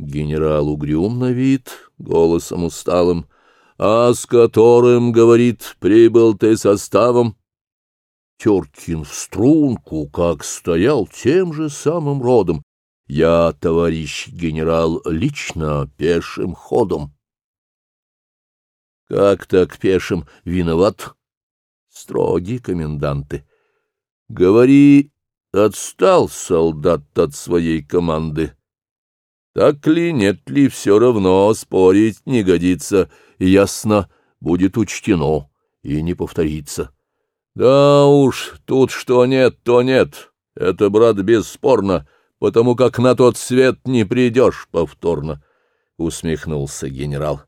Генерал угрюм на вид, голосом усталым, а с которым, говорит, прибыл ты составом. Теркин в струнку, как стоял тем же самым родом. Я, товарищ генерал, лично пешим ходом. Как так пешим виноват? Строги коменданты. Говори, отстал солдат от своей команды. Так ли, нет ли, все равно спорить не годится, ясно, будет учтено и не повторится. Да уж, тут что нет, то нет, это, брат, бесспорно, потому как на тот свет не придешь повторно, — усмехнулся генерал.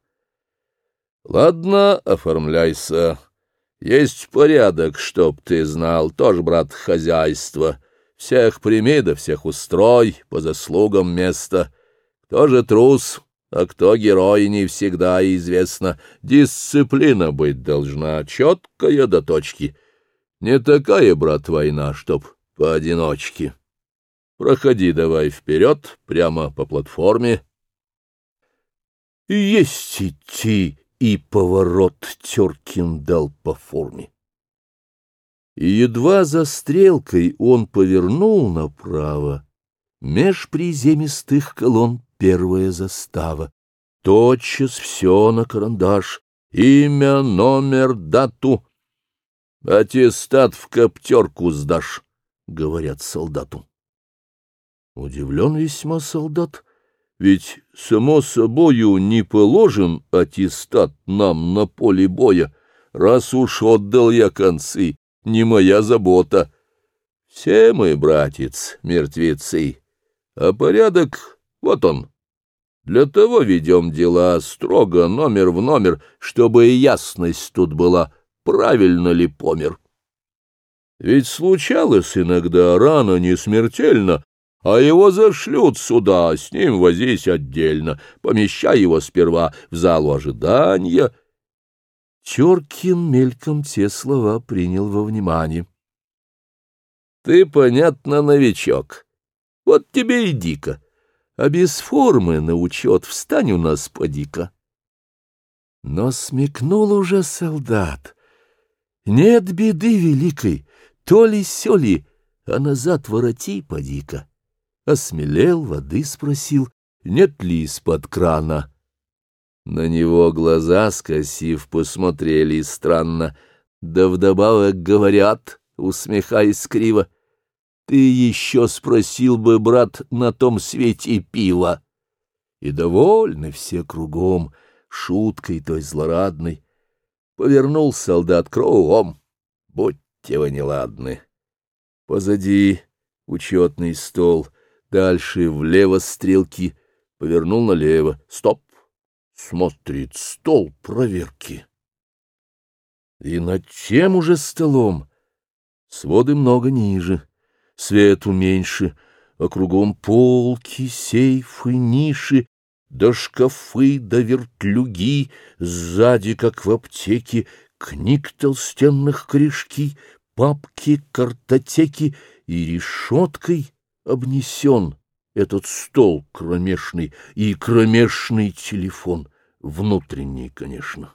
— Ладно, оформляйся. Есть порядок, чтоб ты знал, тоже, брат, хозяйство. Всех прими да всех устрой, по заслугам место. — кто же трус, а кто герой, не всегда известно. Дисциплина быть должна, четкая до точки. Не такая, брат, война, чтоб поодиночке. Проходи давай вперед, прямо по платформе. И есть идти, и поворот Теркин дал по форме. И едва за стрелкой он повернул направо, меж приземистых колонн первая застава. Тотчас все на карандаш, имя, номер, дату. «Аттестат в коптерку сдашь», — говорят солдату. Удивлен весьма солдат, ведь, само собою, не положен аттестат нам на поле боя, раз уж отдал я концы, не моя забота. Все мы, братец, мертвецы, а порядок — вот он, для того ведем дела строго, номер в номер, чтобы ясность тут была, правильно ли помер. Ведь случалось иногда рано, не смертельно, а его зашлют сюда, с ним возись отдельно, помещай его сперва в залу ожидания. Теркин мельком те слова принял во внимание. — Ты, понятно, новичок. Вот тебе и дико а без формы на учет встань у нас, поди-ка. Но смекнул уже солдат. Нет беды великой, то ли сё ли, а назад вороти, поди-ка. Осмелел, воды спросил, нет ли из-под крана. На него глаза, скосив, посмотрели странно, да вдобавок говорят, усмехаясь криво, — ты еще спросил бы, брат, на том свете пива. И довольны все кругом шуткой той злорадной. Повернул солдат кровом, будьте вы неладны. Позади учетный стол, дальше влево стрелки, повернул налево. Стоп! Смотрит стол проверки. И над чем уже столом? Своды много ниже свету меньше, а кругом полки, сейфы, ниши, да шкафы, да вертлюги, сзади, как в аптеке, книг толстенных корешки, папки, картотеки и решеткой обнесен этот стол кромешный и кромешный телефон, внутренний, конечно.